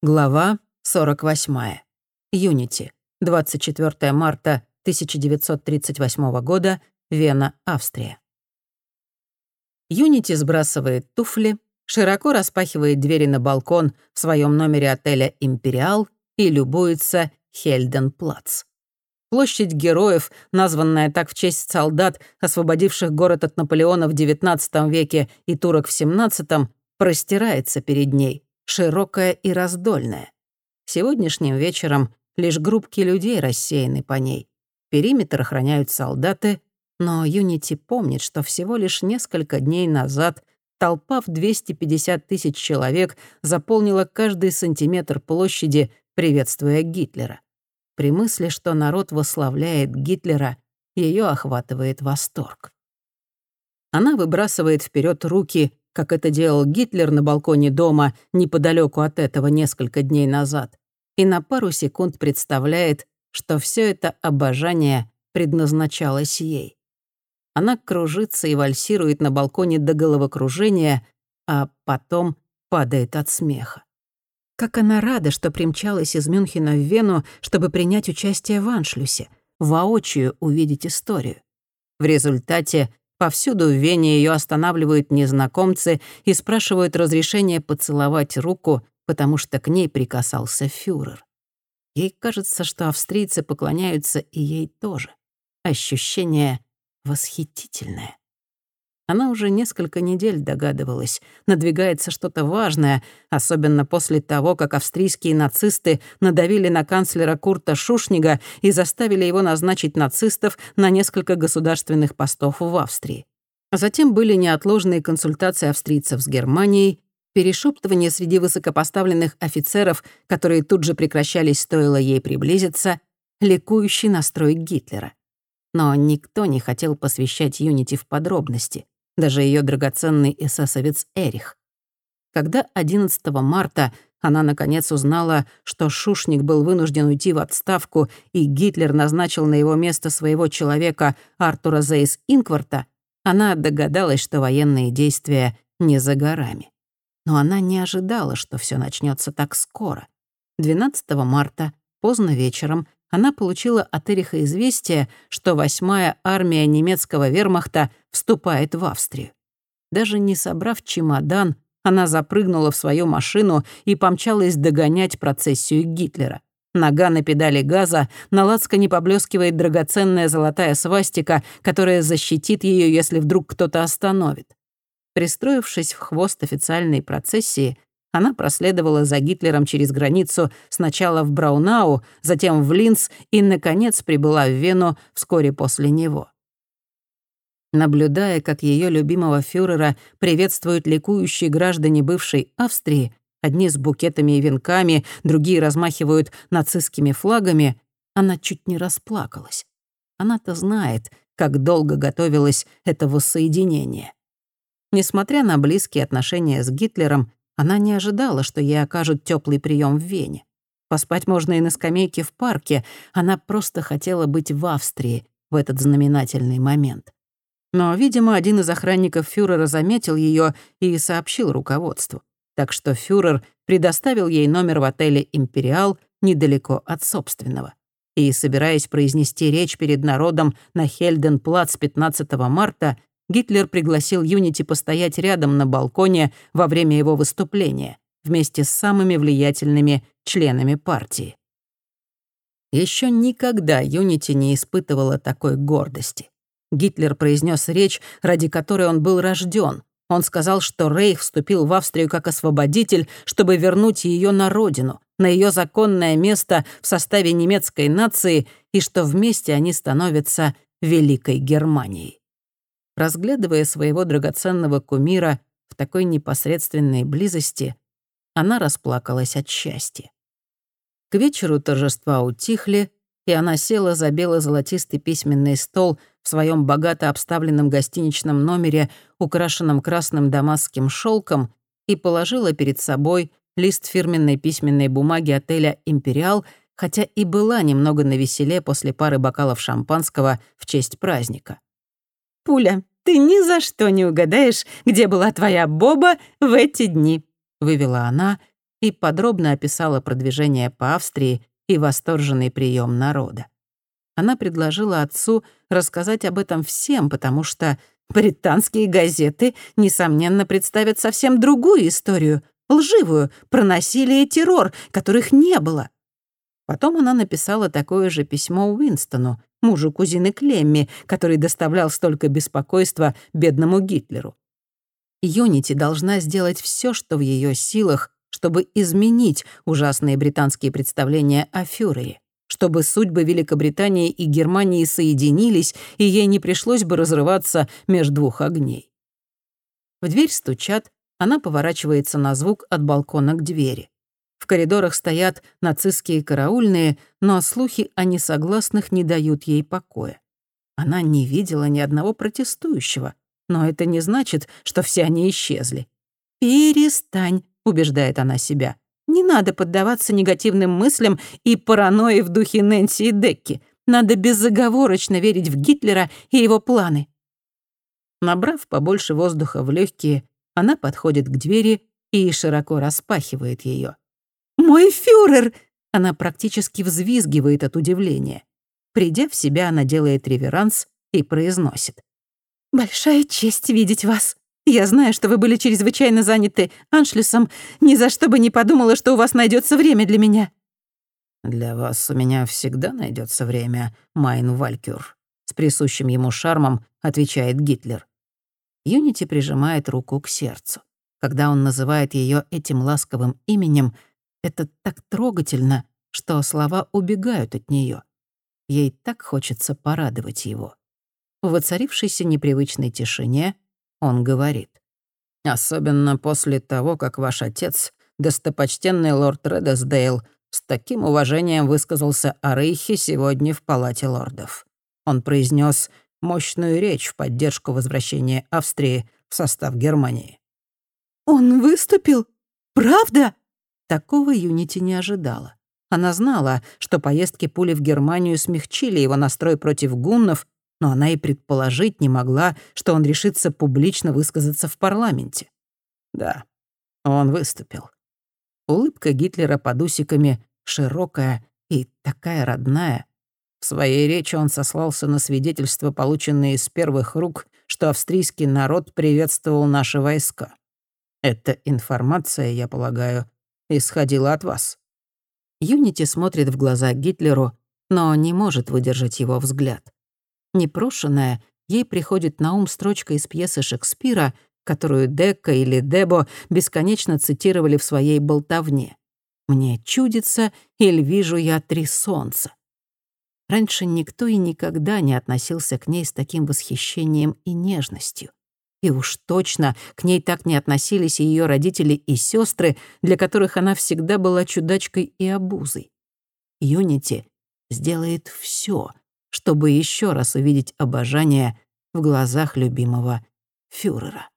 Глава 48. Юнити. 24 марта 1938 года. Вена, Австрия. Юнити сбрасывает туфли, широко распахивает двери на балкон в своем номере отеля «Империал» и любуется Хельденплац. Площадь героев, названная так в честь солдат, освободивших город от Наполеона в XIX веке и турок в XVII, простирается перед ней — широкая и раздольная. Сегодняшним вечером лишь группки людей рассеяны по ней. Периметр охраняют солдаты, но Юнити помнит, что всего лишь несколько дней назад толпа в 250 тысяч человек заполнила каждый сантиметр площади, приветствуя Гитлера. При мысли, что народ восславляет Гитлера, ее охватывает восторг. Она выбрасывает вперед руки как это делал Гитлер на балконе дома неподалеку от этого несколько дней назад, и на пару секунд представляет, что все это обожание предназначалось ей. Она кружится и вальсирует на балконе до головокружения, а потом падает от смеха. Как она рада, что примчалась из Мюнхена в Вену, чтобы принять участие в Аншлюсе, воочию увидеть историю. В результате Повсюду в Вене ее останавливают незнакомцы и спрашивают разрешения поцеловать руку, потому что к ней прикасался фюрер. Ей кажется, что австрийцы поклоняются и ей тоже. Ощущение восхитительное. Она уже несколько недель догадывалась. Надвигается что-то важное, особенно после того, как австрийские нацисты надавили на канцлера Курта Шушнига и заставили его назначить нацистов на несколько государственных постов в Австрии. Затем были неотложные консультации австрийцев с Германией, перешептывания среди высокопоставленных офицеров, которые тут же прекращались, стоило ей приблизиться, ликующий настрой Гитлера. Но никто не хотел посвящать Юнити в подробности даже ее драгоценный эсэсовец Эрих. Когда 11 марта она наконец узнала, что Шушник был вынужден уйти в отставку, и Гитлер назначил на его место своего человека Артура Зейс Инкварта, она догадалась, что военные действия не за горами. Но она не ожидала, что все начнется так скоро. 12 марта, поздно вечером, она получила от Эриха известие, что восьмая армия немецкого вермахта вступает в Австрию. Даже не собрав чемодан, она запрыгнула в свою машину и помчалась догонять процессию Гитлера. Нога на педали газа, на лацкане поблескивает драгоценная золотая свастика, которая защитит ее, если вдруг кто-то остановит. Пристроившись в хвост официальной процессии, она проследовала за Гитлером через границу сначала в Браунау, затем в Линц и, наконец, прибыла в Вену вскоре после него. Наблюдая, как ее любимого фюрера приветствуют ликующие граждане бывшей Австрии, одни с букетами и венками, другие размахивают нацистскими флагами, она чуть не расплакалась. Она-то знает, как долго готовилось это воссоединение. Несмотря на близкие отношения с Гитлером, она не ожидала, что ей окажут теплый прием в Вене. Поспать можно и на скамейке в парке. Она просто хотела быть в Австрии в этот знаменательный момент. Но, видимо, один из охранников фюрера заметил ее и сообщил руководству. Так что фюрер предоставил ей номер в отеле «Империал» недалеко от собственного. И, собираясь произнести речь перед народом на Хельденплац 15 марта, Гитлер пригласил Юнити постоять рядом на балконе во время его выступления вместе с самыми влиятельными членами партии. Еще никогда Юнити не испытывала такой гордости. Гитлер произнес речь, ради которой он был рожден. Он сказал, что Рейх вступил в Австрию как освободитель, чтобы вернуть ее на родину, на ее законное место в составе немецкой нации, и что вместе они становятся Великой Германией. Разглядывая своего драгоценного кумира в такой непосредственной близости, она расплакалась от счастья. К вечеру торжества утихли, и она села за бело-золотистый письменный стол в своем богато обставленном гостиничном номере, украшенном красным дамасским шелком, и положила перед собой лист фирменной письменной бумаги отеля «Империал», хотя и была немного навеселе после пары бокалов шампанского в честь праздника. «Пуля, ты ни за что не угадаешь, где была твоя Боба в эти дни», — вывела она и подробно описала продвижение по Австрии и восторженный прием народа. Она предложила отцу рассказать об этом всем, потому что британские газеты, несомненно, представят совсем другую историю, лживую, про насилие и террор, которых не было. Потом она написала такое же письмо Уинстону, мужу кузины Клемми, который доставлял столько беспокойства бедному Гитлеру. Юнити должна сделать все, что в ее силах, чтобы изменить ужасные британские представления о фюрере, чтобы судьбы Великобритании и Германии соединились, и ей не пришлось бы разрываться между двух огней. В дверь стучат, она поворачивается на звук от балкона к двери. В коридорах стоят нацистские караульные, но слухи о несогласных не дают ей покоя. Она не видела ни одного протестующего, но это не значит, что все они исчезли. «Перестань», — убеждает она себя. «Не надо поддаваться негативным мыслям и паранойи в духе Нэнси и Декки. Надо безоговорочно верить в Гитлера и его планы». Набрав побольше воздуха в легкие, она подходит к двери и широко распахивает ее. «Мой фюрер!» Она практически взвизгивает от удивления. Придя в себя, она делает реверанс и произносит. «Большая честь видеть вас. Я знаю, что вы были чрезвычайно заняты аншлюсом. Ни за что бы не подумала, что у вас найдется время для меня». «Для вас у меня всегда найдется время, Майн Валькюр», с присущим ему шармом отвечает Гитлер. Юнити прижимает руку к сердцу. Когда он называет ее этим ласковым именем, это так трогательно, что слова убегают от нее. Ей так хочется порадовать его. В воцарившейся непривычной тишине он говорит. «Особенно после того, как ваш отец, достопочтенный лорд Редесдейл, с таким уважением высказался о Рейхе сегодня в Палате лордов. Он произнес мощную речь в поддержку возвращения Австрии в состав Германии. «Он выступил? Правда?» Такого Юнити не ожидала. Она знала, что поездки пули в Германию смягчили его настрой против гуннов, но она и предположить не могла, что он решится публично высказаться в парламенте. Да, он выступил. Улыбка Гитлера под усиками широкая и такая родная. В своей речи он сослался на свидетельства, полученные из первых рук, что австрийский народ приветствовал наши войска. Эта информация, я полагаю, исходила от вас. Юнити смотрит в глаза Гитлеру, но не может выдержать его взгляд. Непрошенная, ей приходит на ум строчка из пьесы Шекспира, которую Дека или Дебо бесконечно цитировали в своей болтовне. «Мне чудится, или вижу я три солнца». Раньше никто и никогда не относился к ней с таким восхищением и нежностью. И уж точно к ней так не относились и ее родители и сестры, для которых она всегда была чудачкой и обузой. Юнити сделает все, чтобы еще раз увидеть обожание в глазах любимого фюрера.